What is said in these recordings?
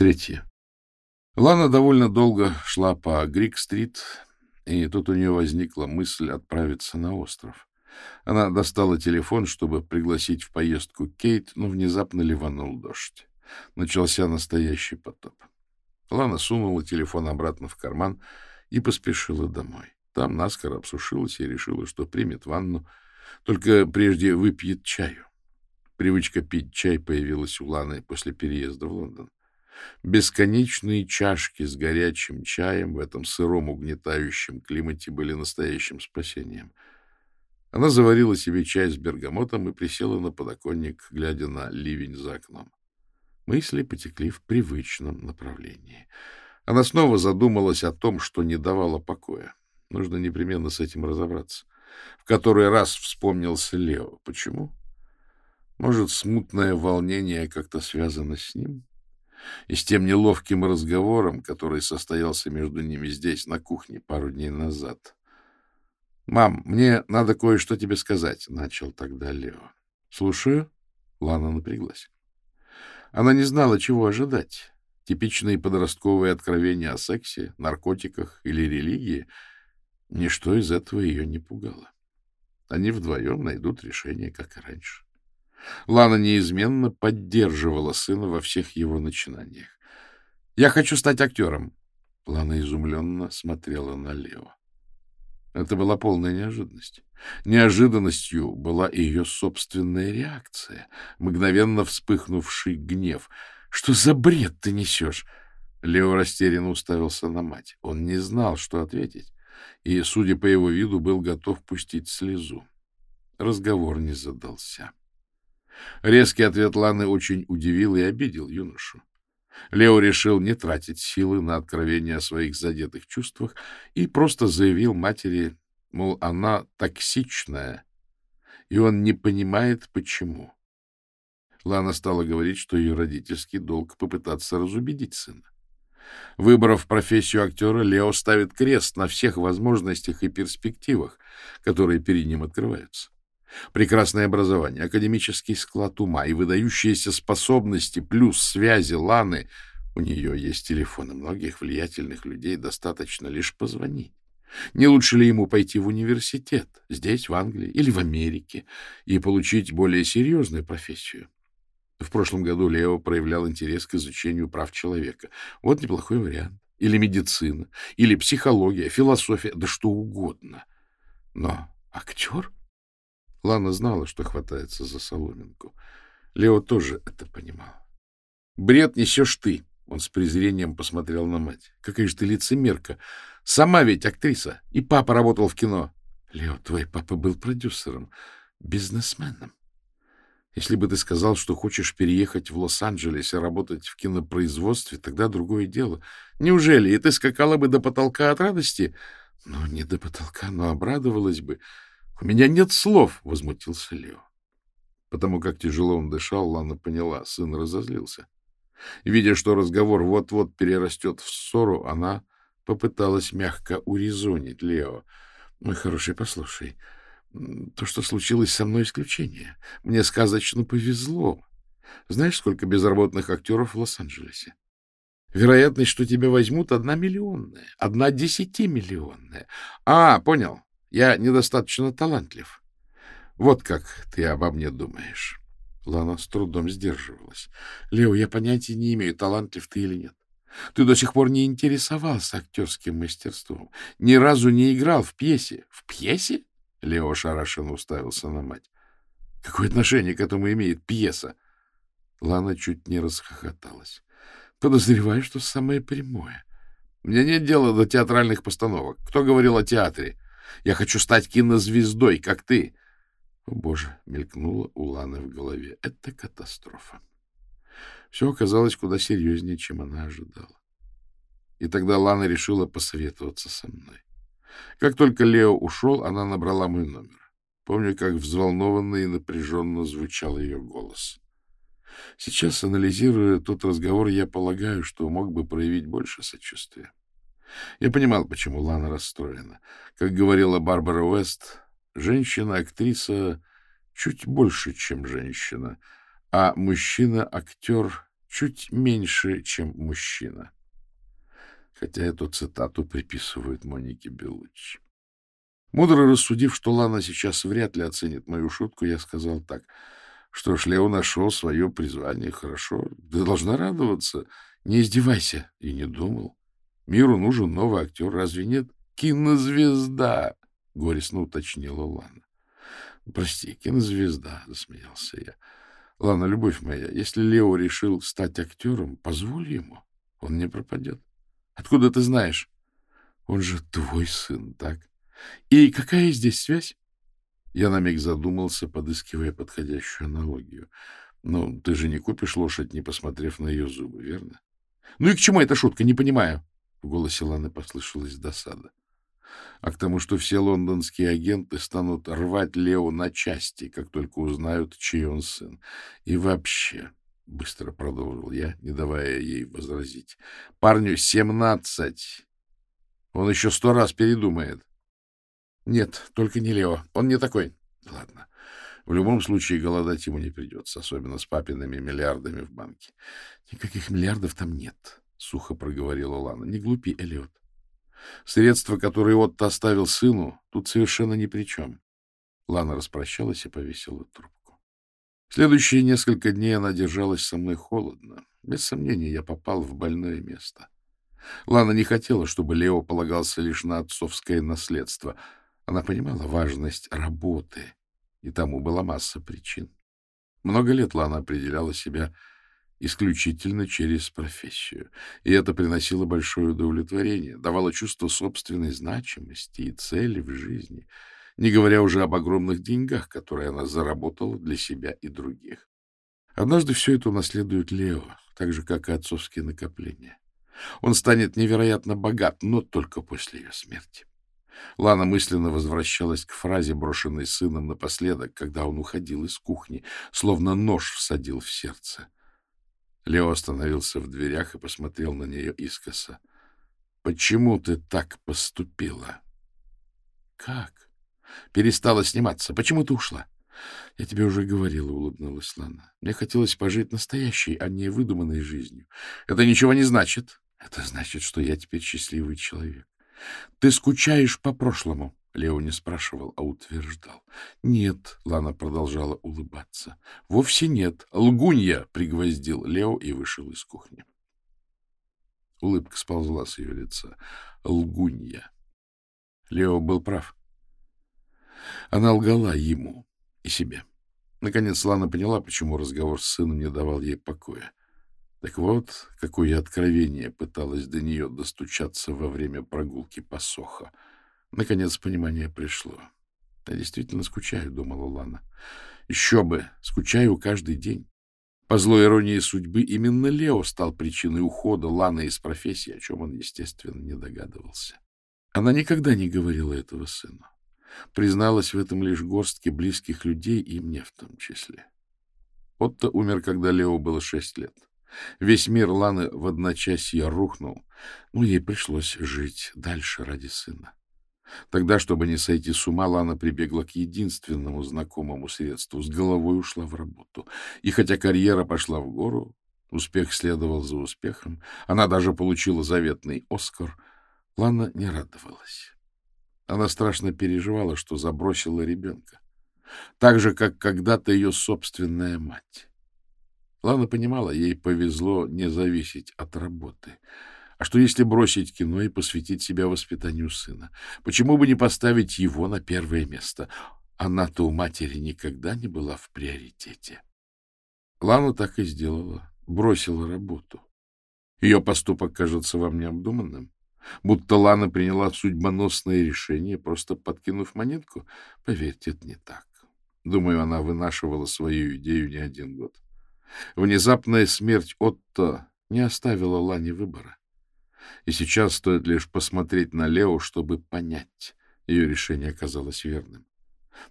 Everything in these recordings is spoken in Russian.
Третье. Лана довольно долго шла по Грик-стрит, и тут у нее возникла мысль отправиться на остров. Она достала телефон, чтобы пригласить в поездку Кейт, но внезапно ливанул дождь. Начался настоящий потоп. Лана сунула телефон обратно в карман и поспешила домой. Там наскоро обсушилась и решила, что примет ванну, только прежде выпьет чаю. Привычка пить чай появилась у Ланы после переезда в Лондон. Бесконечные чашки с горячим чаем в этом сыром угнетающем климате были настоящим спасением. Она заварила себе чай с бергамотом и присела на подоконник, глядя на ливень за окном. Мысли потекли в привычном направлении. Она снова задумалась о том, что не давало покоя. Нужно непременно с этим разобраться. В который раз вспомнился Лео. Почему? Может, смутное волнение как-то связано с ним? И с тем неловким разговором, который состоялся между ними здесь, на кухне, пару дней назад. — Мам, мне надо кое-что тебе сказать, — начал тогда Лео. — Слушаю. Лана напряглась. Она не знала, чего ожидать. Типичные подростковые откровения о сексе, наркотиках или религии — ничто из этого ее не пугало. Они вдвоем найдут решение, как и раньше. Лана неизменно поддерживала сына во всех его начинаниях. «Я хочу стать актером!» Лана изумленно смотрела на Лео. Это была полная неожиданность. Неожиданностью была ее собственная реакция, мгновенно вспыхнувший гнев. «Что за бред ты несешь?» Лео растерянно уставился на мать. Он не знал, что ответить, и, судя по его виду, был готов пустить слезу. Разговор не задался. Резкий ответ Ланы очень удивил и обидел юношу. Лео решил не тратить силы на откровение о своих задетых чувствах и просто заявил матери, мол, она токсичная, и он не понимает, почему. Лана стала говорить, что ее родительский долг попытаться разубедить сына. Выбрав профессию актера, Лео ставит крест на всех возможностях и перспективах, которые перед ним открываются. Прекрасное образование, академический склад ума и выдающиеся способности плюс связи Ланы. У нее есть телефоны многих влиятельных людей, достаточно лишь позвонить. Не лучше ли ему пойти в университет, здесь, в Англии или в Америке, и получить более серьезную профессию? В прошлом году Лео проявлял интерес к изучению прав человека. Вот неплохой вариант. Или медицина, или психология, философия, да что угодно. Но актер? Лана знала, что хватается за соломинку. Лео тоже это понимал. «Бред несешь ты!» Он с презрением посмотрел на мать. «Какая же ты лицемерка! Сама ведь актриса, и папа работал в кино!» «Лео, твой папа был продюсером, бизнесменом. Если бы ты сказал, что хочешь переехать в Лос-Анджелес и работать в кинопроизводстве, тогда другое дело. Неужели? И ты скакала бы до потолка от радости? Ну, не до потолка, но обрадовалась бы. — У меня нет слов, — возмутился Лео. Потому как тяжело он дышал, Лана поняла, сын разозлился. Видя, что разговор вот-вот перерастет в ссору, она попыталась мягко урезонить Лео. — Мой хороший, послушай, то, что случилось со мной, исключение. Мне сказочно повезло. Знаешь, сколько безработных актеров в Лос-Анджелесе? Вероятность, что тебя возьмут, одна миллионная, одна десятимиллионная. А, понял. Я недостаточно талантлив. Вот как ты обо мне думаешь. Лана с трудом сдерживалась. Лео, я понятия не имею, талантлив ты или нет. Ты до сих пор не интересовался актерским мастерством. Ни разу не играл в пьесе. В пьесе? Лео шарашенно уставился на мать. Какое отношение к этому имеет пьеса? Лана чуть не расхохоталась. Подозреваю, что самое прямое. Мне нет дела до театральных постановок. Кто говорил о театре? Я хочу стать кинозвездой, как ты. О, боже, мелькнуло у Ланы в голове. Это катастрофа. Все оказалось куда серьезнее, чем она ожидала. И тогда Лана решила посоветоваться со мной. Как только Лео ушел, она набрала мой номер. Помню, как взволнованно и напряженно звучал ее голос. Сейчас, анализируя тот разговор, я полагаю, что мог бы проявить больше сочувствия. Я понимал, почему Лана расстроена. Как говорила Барбара Уэст, женщина-актриса чуть больше, чем женщина, а мужчина-актер чуть меньше, чем мужчина. Хотя эту цитату приписывают Монике Белуччи. Мудро рассудив, что Лана сейчас вряд ли оценит мою шутку, я сказал так. Что ж, Лео нашел свое призвание. Хорошо. Ты должна радоваться. Не издевайся. И не думал. Миру нужен новый актер. Разве нет? Кинозвезда, — горестно уточнила Лана. — Прости, кинозвезда, — засмеялся я. — Лана, любовь моя, если Лео решил стать актером, позволь ему. Он не пропадет. Откуда ты знаешь? Он же твой сын, так? И какая здесь связь? Я на миг задумался, подыскивая подходящую аналогию. Ну, ты же не купишь лошадь, не посмотрев на ее зубы, верно? Ну и к чему эта шутка, не понимаю. В голосе Ланы послышалась досада. А к тому, что все лондонские агенты станут рвать Лео на части, как только узнают, чей он сын. И вообще, — быстро продолжил я, не давая ей возразить, — парню семнадцать. Он еще сто раз передумает. Нет, только не Лео. Он не такой. Ладно. В любом случае голодать ему не придется, особенно с папиными миллиардами в банке. Никаких миллиардов там нет, — сухо проговорила Лана. Не глупи, Элиот. Средства, которые Отто оставил сыну, тут совершенно ни при чем. Лана распрощалась и повесила трубку. Следующие несколько дней она держалась со мной холодно. Без сомнения, я попал в больное место. Лана не хотела, чтобы Лео полагался лишь на отцовское наследство — она понимала важность работы, и тому была масса причин. Много лет Лана определяла себя исключительно через профессию, и это приносило большое удовлетворение, давало чувство собственной значимости и цели в жизни, не говоря уже об огромных деньгах, которые она заработала для себя и других. Однажды все это унаследует Лео, так же, как и отцовские накопления. Он станет невероятно богат, но только после ее смерти. Лана мысленно возвращалась к фразе, брошенной сыном напоследок, когда он уходил из кухни, словно нож всадил в сердце. Лео остановился в дверях и посмотрел на нее искоса. — Почему ты так поступила? — Как? Перестала сниматься. Почему ты ушла? — Я тебе уже говорила, — улыбнулась Лана. — Мне хотелось пожить настоящей, а не выдуманной жизнью. — Это ничего не значит. — Это значит, что я теперь счастливый человек. — Ты скучаешь по прошлому? Лео не спрашивал, а утверждал. — Нет, — Лана продолжала улыбаться. — Вовсе нет. Лгунья! — пригвоздил Лео и вышел из кухни. Улыбка сползла с ее лица. Лгунья. Лео был прав. Она лгала ему и себе. Наконец Лана поняла, почему разговор с сыном не давал ей покоя. Так вот, какое откровение пыталось до нее достучаться во время прогулки по Сохо. Наконец понимание пришло. — Я действительно скучаю, — думала Лана. — Еще бы! Скучаю каждый день. По злой иронии судьбы, именно Лео стал причиной ухода Ланы из профессии, о чем он, естественно, не догадывался. Она никогда не говорила этого сыну. Призналась в этом лишь горстке близких людей, и мне в том числе. Отто умер, когда Лео было шесть лет. Весь мир Ланы в одночасье рухнул, но ей пришлось жить дальше ради сына. Тогда, чтобы не сойти с ума, Лана прибегла к единственному знакомому средству, с головой ушла в работу. И хотя карьера пошла в гору, успех следовал за успехом, она даже получила заветный «Оскар», Лана не радовалась. Она страшно переживала, что забросила ребенка. Так же, как когда-то ее собственная мать. Лана понимала, ей повезло не зависеть от работы. А что если бросить кино и посвятить себя воспитанию сына? Почему бы не поставить его на первое место? Она-то у матери никогда не была в приоритете. Лана так и сделала, бросила работу. Ее поступок кажется вам необдуманным? Будто Лана приняла судьбоносное решение, просто подкинув монетку? Поверьте, это не так. Думаю, она вынашивала свою идею не один год. Внезапная смерть Отто не оставила Лане выбора. И сейчас стоит лишь посмотреть на Лео, чтобы понять, ее решение оказалось верным.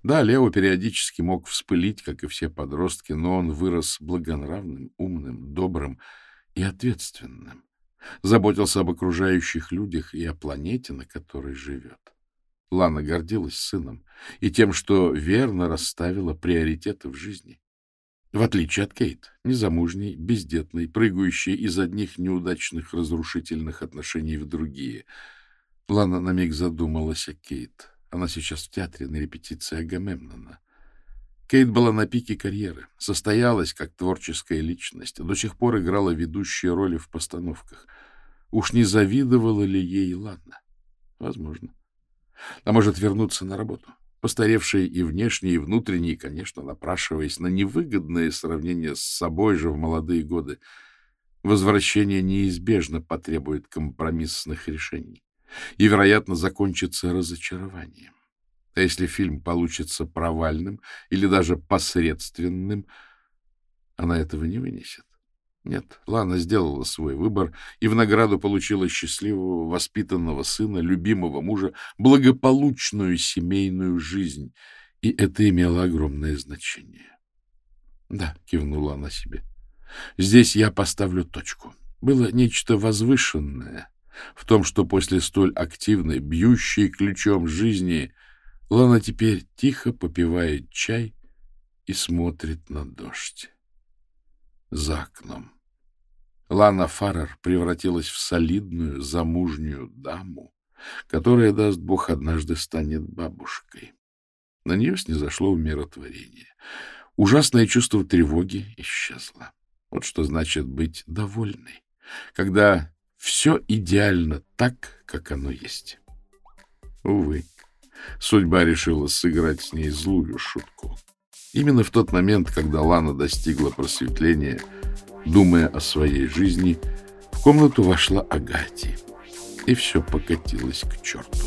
Да, Лео периодически мог вспылить, как и все подростки, но он вырос благонравным, умным, добрым и ответственным. Заботился об окружающих людях и о планете, на которой живет. Лана гордилась сыном и тем, что верно расставила приоритеты в жизни. В отличие от Кейт, незамужней, бездетной, прыгающей из одних неудачных разрушительных отношений в другие. Лана на миг задумалась о Кейт. Она сейчас в театре на репетиции Агамемнона. Кейт была на пике карьеры, состоялась как творческая личность, до сих пор играла ведущие роли в постановках. Уж не завидовала ли ей Лана? Возможно. А может вернуться на работу? Постаревшие и внешне, и внутренне, и, конечно, напрашиваясь на невыгодное сравнение с собой же в молодые годы, возвращение неизбежно потребует компромиссных решений и, вероятно, закончится разочарованием. А если фильм получится провальным или даже посредственным, она этого не вынесет. Нет, Лана сделала свой выбор и в награду получила счастливого, воспитанного сына, любимого мужа, благополучную семейную жизнь. И это имело огромное значение. Да, кивнула она себе. Здесь я поставлю точку. Было нечто возвышенное в том, что после столь активной, бьющей ключом жизни, Лана теперь тихо попивает чай и смотрит на дождь за окном. Лана Фаррер превратилась в солидную, замужнюю даму, которая, даст Бог, однажды станет бабушкой. На нее снизошло умиротворение. Ужасное чувство тревоги исчезло. Вот что значит быть довольной, когда все идеально так, как оно есть. Увы, судьба решила сыграть с ней злую шутку. Именно в тот момент, когда Лана достигла просветления, думая о своей жизни, в комнату вошла Агати, и все покатилось к черту.